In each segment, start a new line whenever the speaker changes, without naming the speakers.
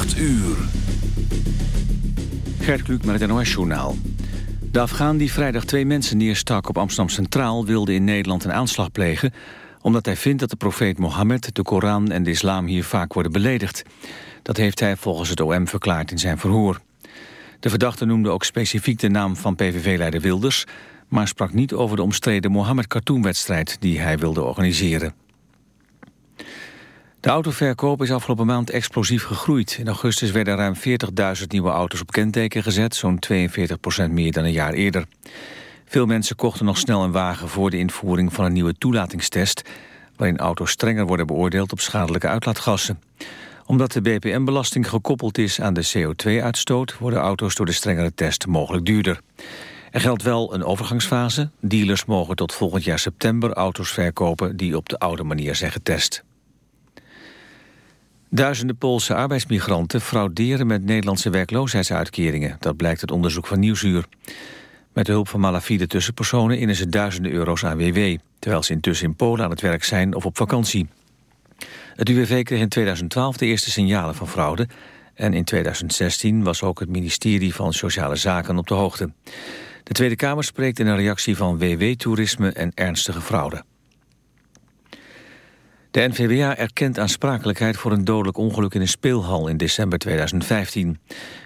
8 uur.
Gert Kluk met het NOS-journaal. De Afghaan die vrijdag twee mensen neerstak op Amsterdam Centraal... wilde in Nederland een aanslag plegen... omdat hij vindt dat de profeet Mohammed, de Koran en de islam hier vaak worden beledigd. Dat heeft hij volgens het OM verklaard in zijn verhoor. De verdachte noemde ook specifiek de naam van PVV-leider Wilders... maar sprak niet over de omstreden Mohammed-cartoonwedstrijd die hij wilde organiseren. De autoverkoop is afgelopen maand explosief gegroeid. In augustus werden ruim 40.000 nieuwe auto's op kenteken gezet, zo'n 42% meer dan een jaar eerder. Veel mensen kochten nog snel een wagen voor de invoering van een nieuwe toelatingstest, waarin auto's strenger worden beoordeeld op schadelijke uitlaatgassen. Omdat de BPM-belasting gekoppeld is aan de CO2-uitstoot, worden auto's door de strengere test mogelijk duurder. Er geldt wel een overgangsfase. Dealers mogen tot volgend jaar september auto's verkopen die op de oude manier zijn getest. Duizenden Poolse arbeidsmigranten frauderen met Nederlandse werkloosheidsuitkeringen. Dat blijkt uit onderzoek van Nieuwsuur. Met de hulp van malafide tussenpersonen innen ze duizenden euro's aan WW... terwijl ze intussen in Polen aan het werk zijn of op vakantie. Het UWV kreeg in 2012 de eerste signalen van fraude... en in 2016 was ook het ministerie van Sociale Zaken op de hoogte. De Tweede Kamer spreekt in een reactie van WW-toerisme en ernstige fraude. De NVWA erkent aansprakelijkheid voor een dodelijk ongeluk in een speelhal in december 2015.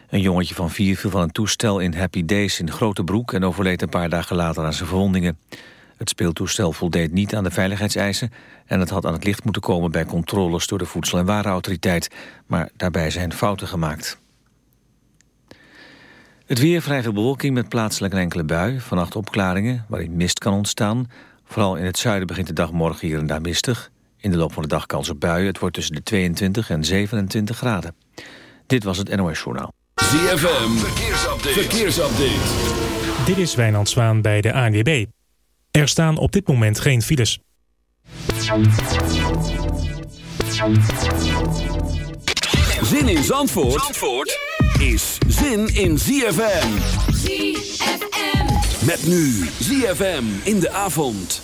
Een jongetje van vier viel van een toestel in Happy Days in Grotebroek... en overleed een paar dagen later aan zijn verwondingen. Het speeltoestel voldeed niet aan de veiligheidseisen... en het had aan het licht moeten komen bij controles door de Voedsel- en Warenautoriteit. Maar daarbij zijn fouten gemaakt. Het weer vrij bewolking met plaatselijk enkele bui. Vannacht opklaringen waarin mist kan ontstaan. Vooral in het zuiden begint de dag morgen hier en daar mistig. In de loop van de dag kans op buien. Het wordt tussen de 22 en 27 graden. Dit was het NOS Journaal.
ZFM, verkeersupdate. verkeersupdate.
Dit is Wijnand Zwaan bij de ANWB. Er staan op dit moment geen files.
Zin in Zandvoort, Zandvoort is zin in ZFM.
ZFM.
Met nu ZFM in de avond.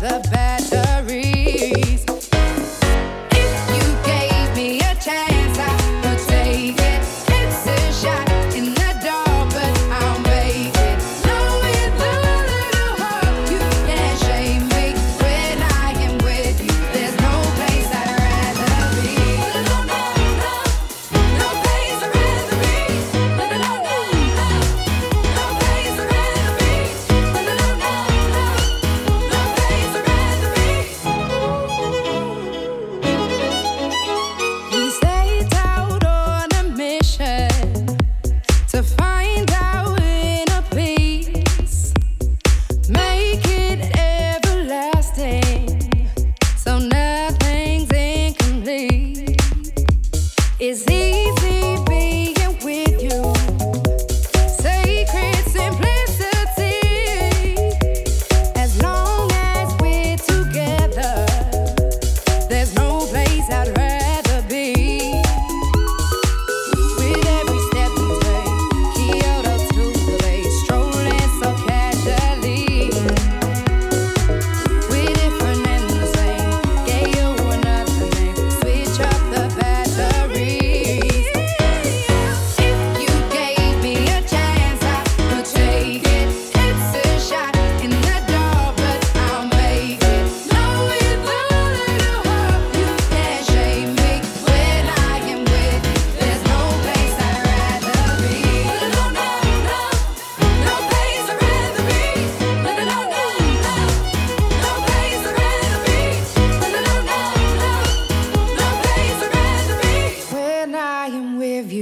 the bad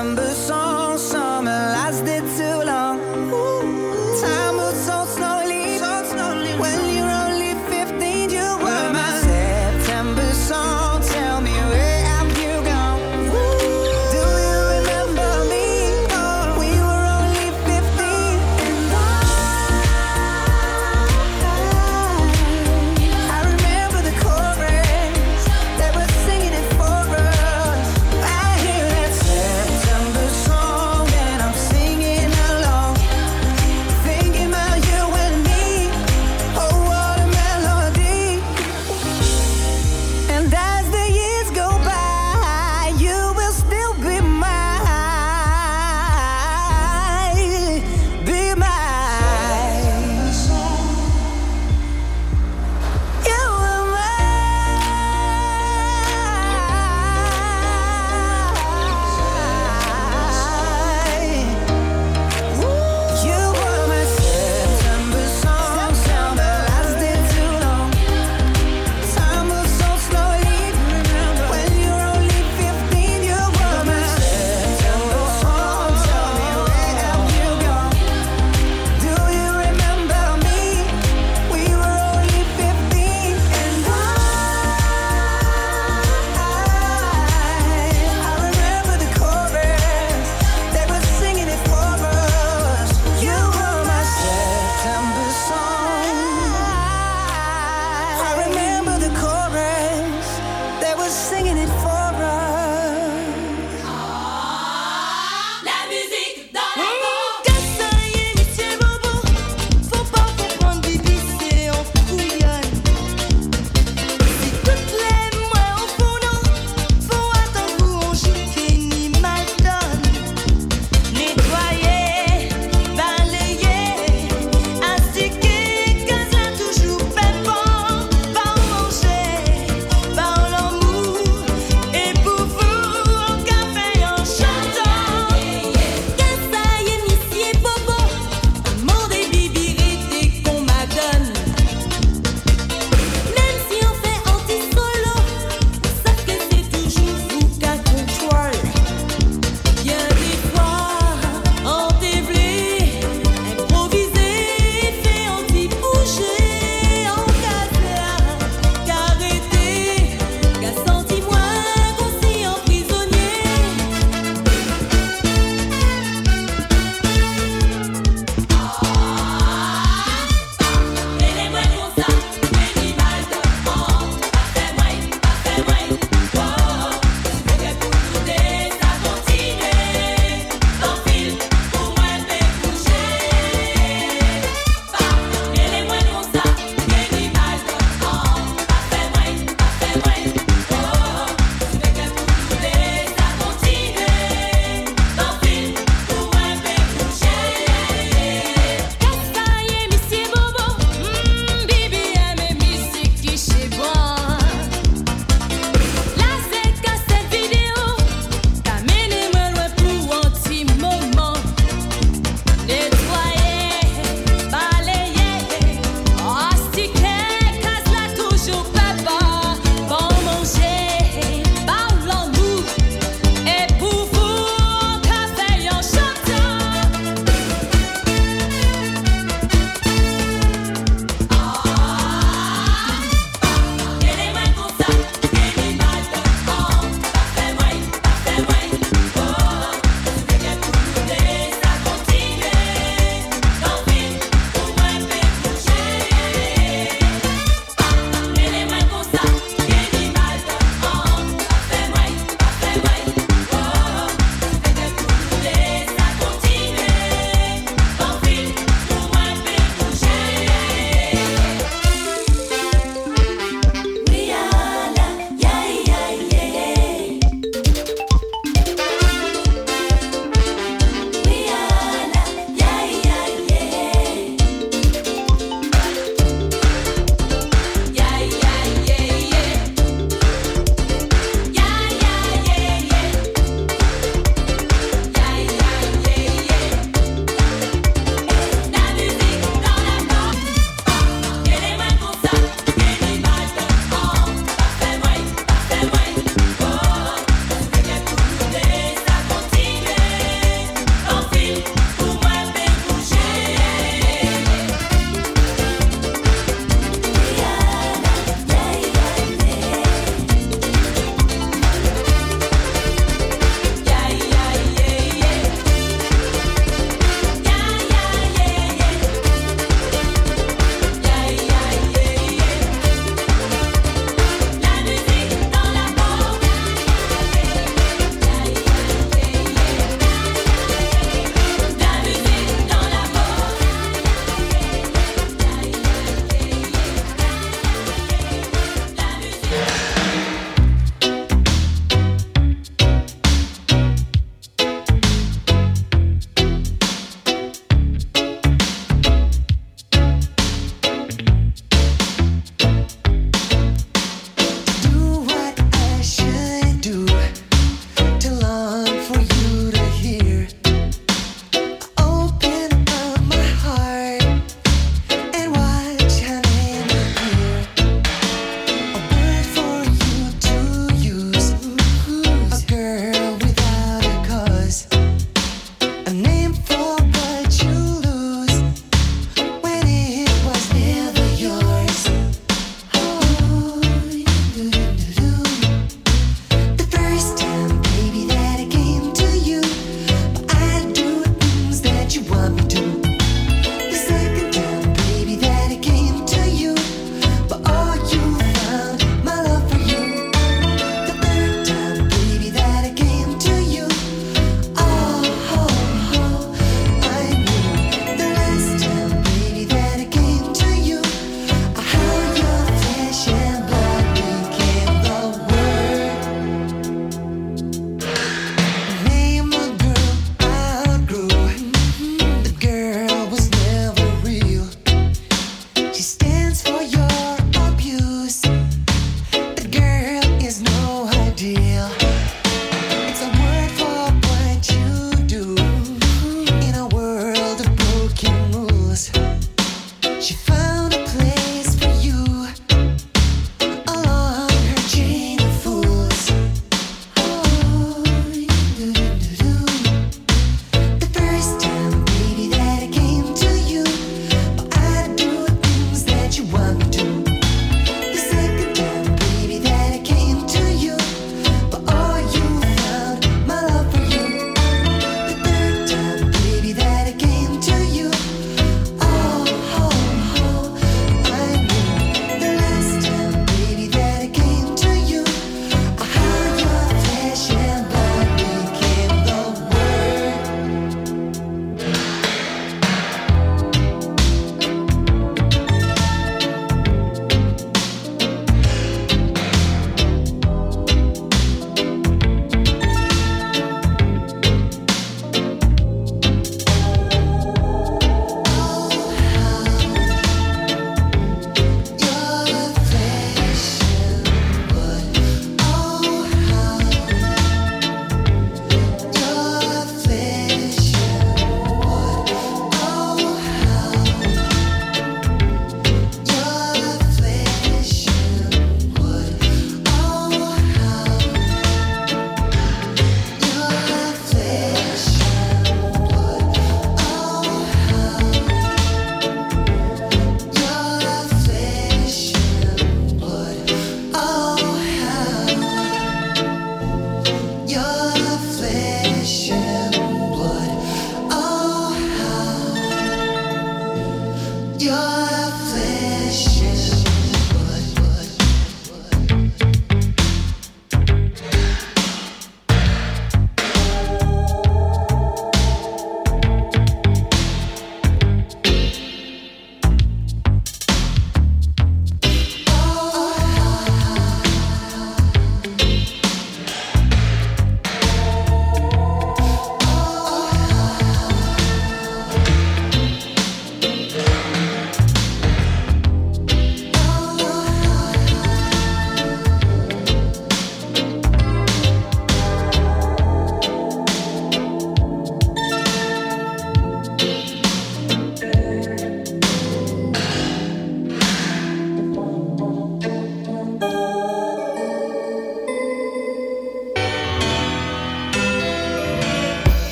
remember
away.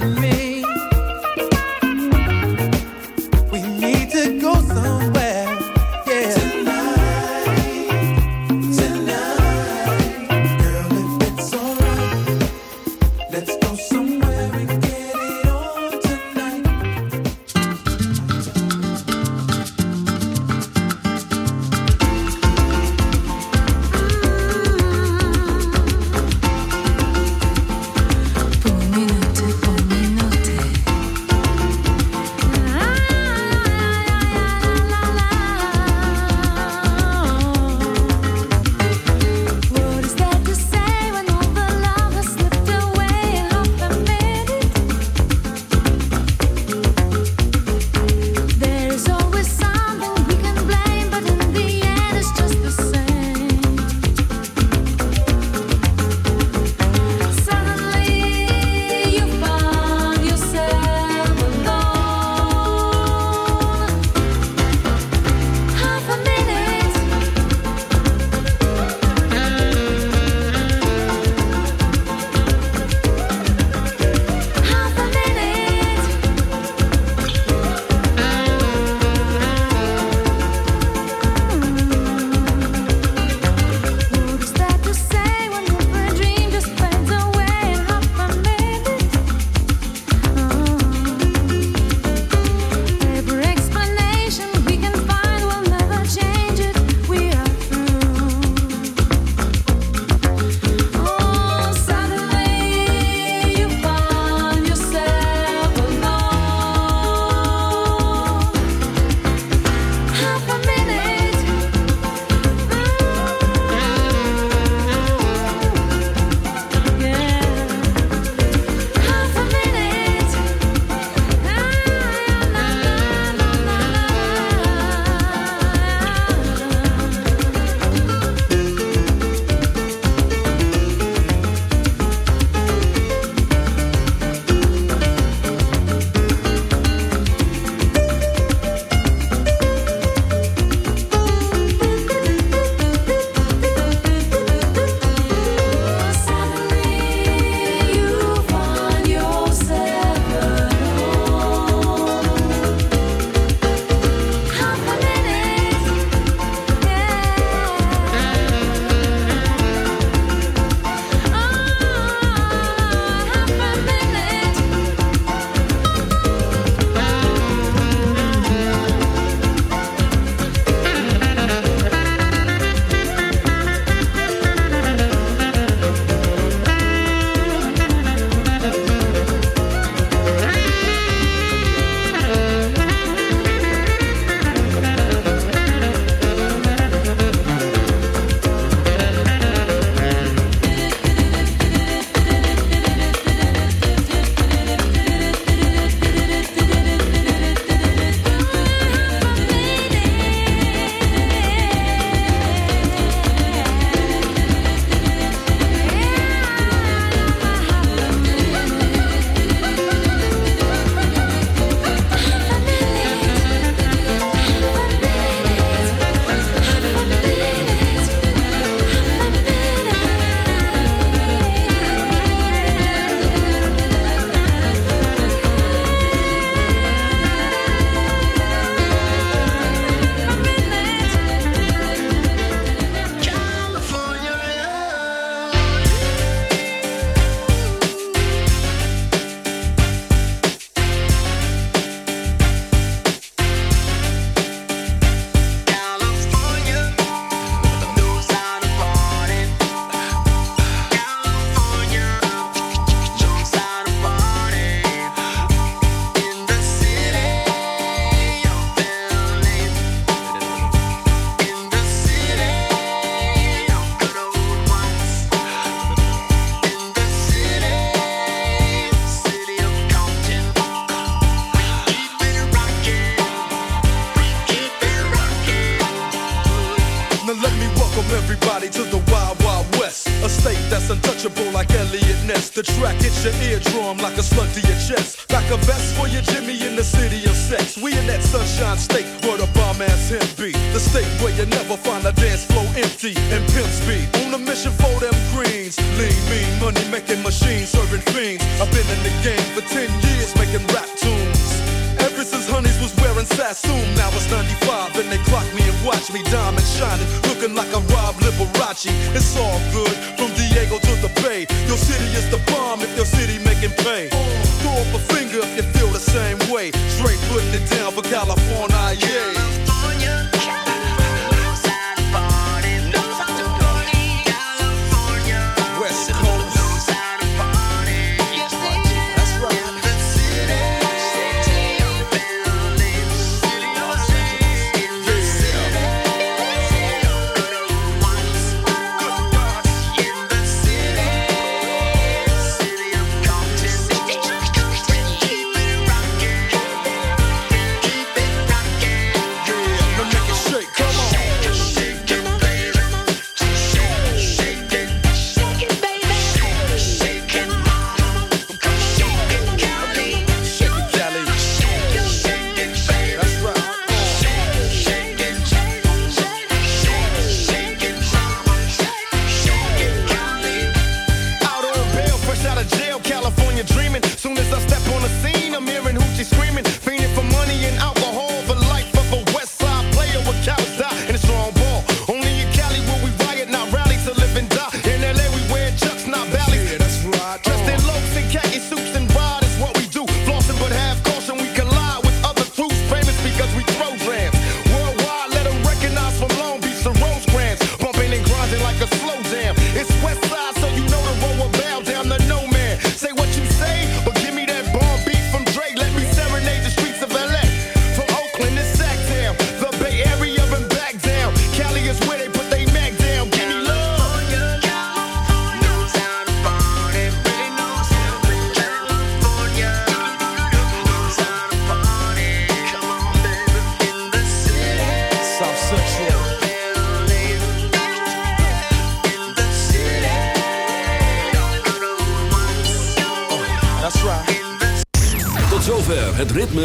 with
me.